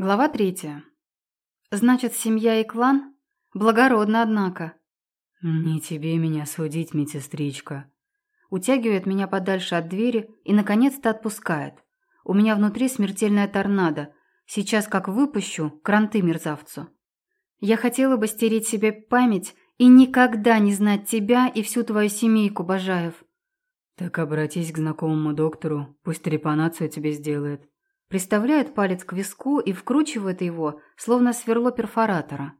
Глава третья. Значит, семья и клан? Благородно, однако. «Не тебе меня судить, медсестричка». Утягивает меня подальше от двери и, наконец-то, отпускает. У меня внутри смертельная торнадо. Сейчас, как выпущу, кранты мерзавцу. Я хотела бы стереть себе память и никогда не знать тебя и всю твою семейку, Бажаев. Так обратись к знакомому доктору, пусть трепанацию тебе сделает. Приставляет палец к виску и вкручивает его, словно сверло перфоратора.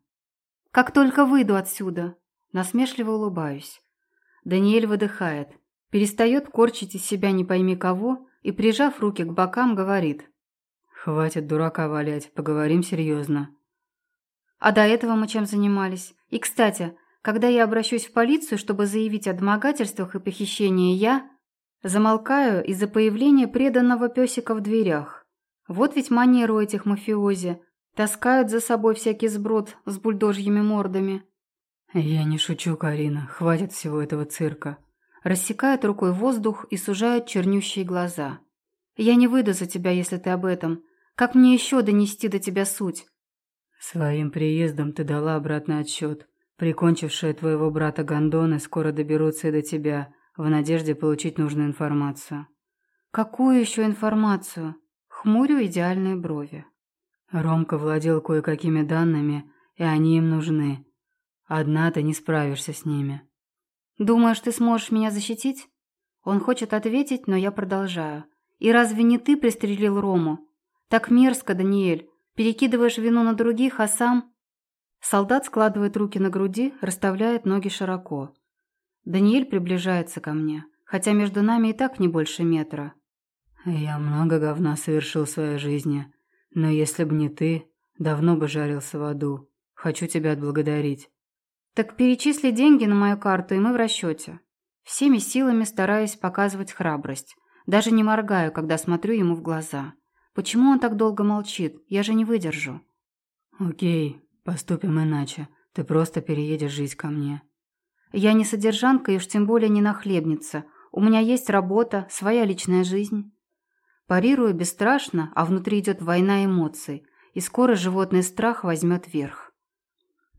«Как только выйду отсюда!» Насмешливо улыбаюсь. Даниэль выдыхает, перестает корчить из себя не пойми кого и, прижав руки к бокам, говорит. «Хватит дурака валять, поговорим серьезно». «А до этого мы чем занимались? И, кстати, когда я обращусь в полицию, чтобы заявить о домогательствах и похищении, я...» Замолкаю из-за появления преданного песика в дверях. Вот ведь манеру этих мафиози. Таскают за собой всякий сброд с бульдожьими мордами. «Я не шучу, Карина. Хватит всего этого цирка». Рассекает рукой воздух и сужает чернющие глаза. «Я не выйду за тебя, если ты об этом. Как мне еще донести до тебя суть?» «Своим приездом ты дала обратный отсчет. Прикончившие твоего брата Гондоны скоро доберутся и до тебя, в надежде получить нужную информацию». «Какую еще информацию?» Хмурю идеальные брови. Ромка владел кое-какими данными, и они им нужны. Одна ты не справишься с ними. Думаешь, ты сможешь меня защитить? Он хочет ответить, но я продолжаю. И разве не ты пристрелил Рому? Так мерзко, Даниэль. Перекидываешь вину на других, а сам... Солдат складывает руки на груди, расставляет ноги широко. Даниэль приближается ко мне, хотя между нами и так не больше метра. «Я много говна совершил в своей жизни, но если бы не ты, давно бы жарился в аду. Хочу тебя отблагодарить». «Так перечисли деньги на мою карту, и мы в расчете». Всеми силами стараюсь показывать храбрость. Даже не моргаю, когда смотрю ему в глаза. Почему он так долго молчит? Я же не выдержу. «Окей, поступим иначе. Ты просто переедешь жить ко мне». «Я не содержанка и уж тем более не нахлебница. У меня есть работа, своя личная жизнь». Парирую бесстрашно, а внутри идет война эмоций, и скоро животный страх возьмет верх.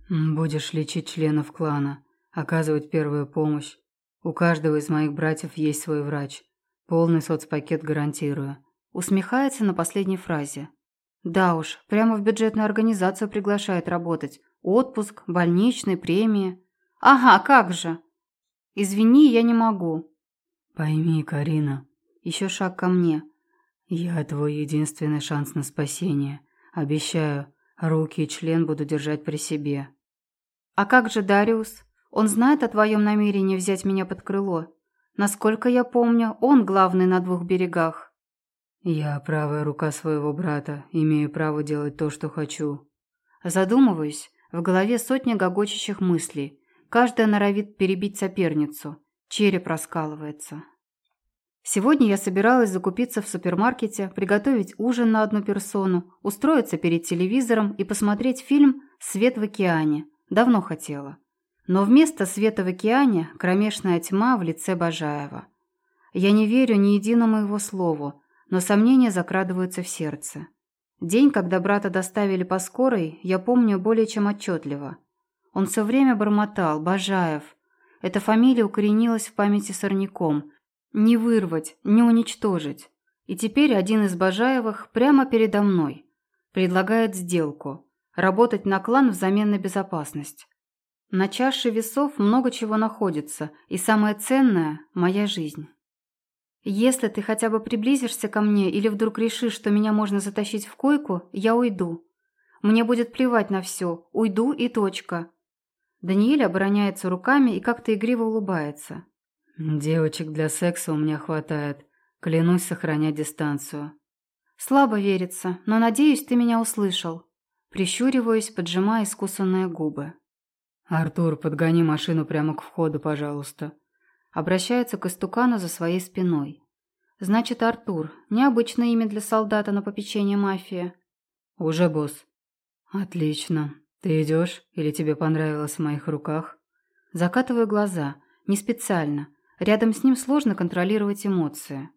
«Будешь лечить членов клана, оказывать первую помощь. У каждого из моих братьев есть свой врач. Полный соцпакет гарантирую». Усмехается на последней фразе. «Да уж, прямо в бюджетную организацию приглашает работать. Отпуск, больничные, премии. Ага, как же!» «Извини, я не могу». «Пойми, Карина». Еще шаг ко мне. «Я твой единственный шанс на спасение. Обещаю, руки и член буду держать при себе». «А как же Дариус? Он знает о твоем намерении взять меня под крыло? Насколько я помню, он главный на двух берегах». «Я правая рука своего брата, имею право делать то, что хочу». Задумываюсь, в голове сотни гогочущих мыслей. Каждая норовит перебить соперницу. Череп раскалывается. Сегодня я собиралась закупиться в супермаркете, приготовить ужин на одну персону, устроиться перед телевизором и посмотреть фильм «Свет в океане». Давно хотела. Но вместо света в океане – кромешная тьма в лице Бажаева. Я не верю ни единому его слову, но сомнения закрадываются в сердце. День, когда брата доставили по скорой, я помню более чем отчетливо. Он все время бормотал «Бажаев». Эта фамилия укоренилась в памяти сорняком – не вырвать, не уничтожить. И теперь один из Бажаевых прямо передо мной. Предлагает сделку. Работать на клан взамен на безопасность. На чаше весов много чего находится, и самое ценное – моя жизнь. Если ты хотя бы приблизишься ко мне или вдруг решишь, что меня можно затащить в койку, я уйду. Мне будет плевать на все, уйду и точка. Даниэль обороняется руками и как-то игриво улыбается. «Девочек для секса у меня хватает. Клянусь сохранять дистанцию». «Слабо верится, но надеюсь, ты меня услышал». Прищуриваюсь, поджимая искусанные губы. «Артур, подгони машину прямо к входу, пожалуйста». Обращается к истукану за своей спиной. «Значит, Артур. Необычное имя для солдата на попечение мафии». «Уже, босс». «Отлично. Ты идешь? Или тебе понравилось в моих руках?» Закатываю глаза. Не специально. Рядом с ним сложно контролировать эмоции.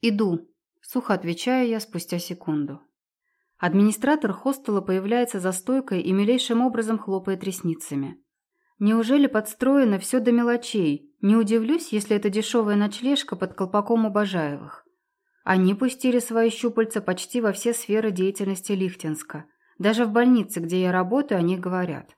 «Иду», – сухо отвечаю я спустя секунду. Администратор хостела появляется за стойкой и милейшим образом хлопает ресницами. Неужели подстроено все до мелочей? Не удивлюсь, если это дешевая ночлежка под колпаком Обожаевых. Они пустили свои щупальца почти во все сферы деятельности Лихтенска. Даже в больнице, где я работаю, о них говорят.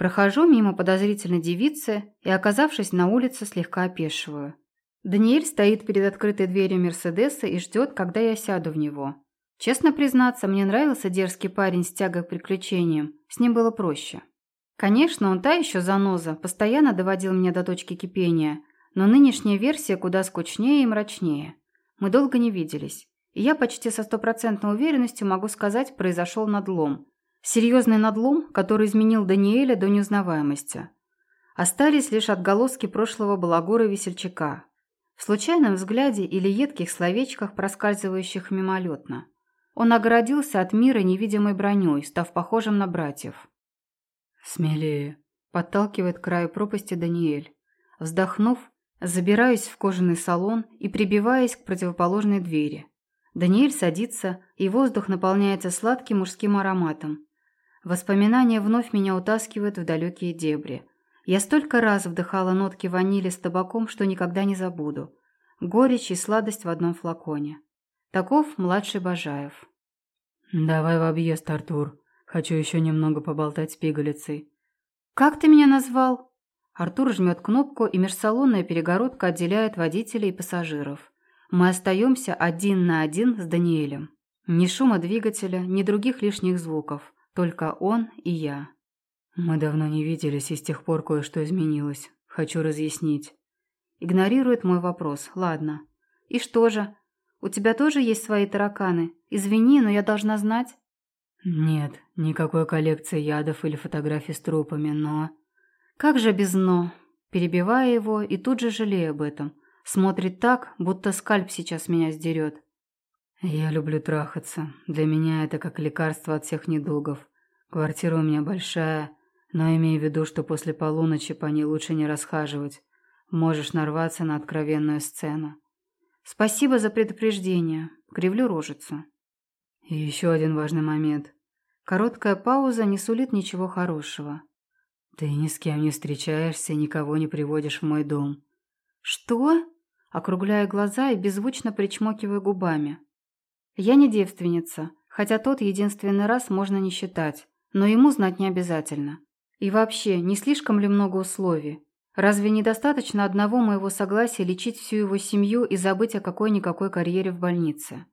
Прохожу мимо подозрительной девицы и, оказавшись на улице, слегка опешиваю. Даниэль стоит перед открытой дверью Мерседеса и ждет, когда я сяду в него. Честно признаться, мне нравился дерзкий парень с тягой к приключениям. С ним было проще. Конечно, он та еще заноза, постоянно доводил меня до точки кипения, но нынешняя версия куда скучнее и мрачнее. Мы долго не виделись, и я почти со стопроцентной уверенностью могу сказать, произошел надлом. Серьезный надлом, который изменил Даниэля до неузнаваемости. Остались лишь отголоски прошлого балагура весельчака. В случайном взгляде или едких словечках, проскальзывающих мимолетно. Он огородился от мира невидимой броней, став похожим на братьев. «Смелее», – подталкивает к краю пропасти Даниэль. Вздохнув, забираюсь в кожаный салон и прибиваюсь к противоположной двери. Даниэль садится, и воздух наполняется сладким мужским ароматом. Воспоминания вновь меня утаскивают в далекие дебри. Я столько раз вдыхала нотки ванили с табаком, что никогда не забуду. Горечь и сладость в одном флаконе. Таков младший Бажаев. «Давай в объезд, Артур», Хочу еще немного поболтать с пигалицей. «Как ты меня назвал?» Артур жмет кнопку, и межсалонная перегородка отделяет водителей и пассажиров. Мы остаемся один на один с Даниэлем. Ни шума двигателя, ни других лишних звуков. Только он и я. Мы давно не виделись, и с тех пор кое-что изменилось. Хочу разъяснить. Игнорирует мой вопрос. Ладно. И что же? У тебя тоже есть свои тараканы? Извини, но я должна знать. Нет, никакой коллекции ядов или фотографий с трупами, но... Как же без «но»? Перебивая его и тут же жалею об этом. Смотрит так, будто скальп сейчас меня сдерет. Я люблю трахаться. Для меня это как лекарство от всех недугов. Квартира у меня большая, но имей в виду, что после полуночи по ней лучше не расхаживать. Можешь нарваться на откровенную сцену. Спасибо за предупреждение. Кривлю рожицу. И еще один важный момент. Короткая пауза не сулит ничего хорошего. Ты ни с кем не встречаешься никого не приводишь в мой дом. Что? Округляя глаза и беззвучно причмокивая губами. Я не девственница, хотя тот единственный раз можно не считать, но ему знать не обязательно. И вообще, не слишком ли много условий? Разве недостаточно одного моего согласия лечить всю его семью и забыть о какой-никакой карьере в больнице?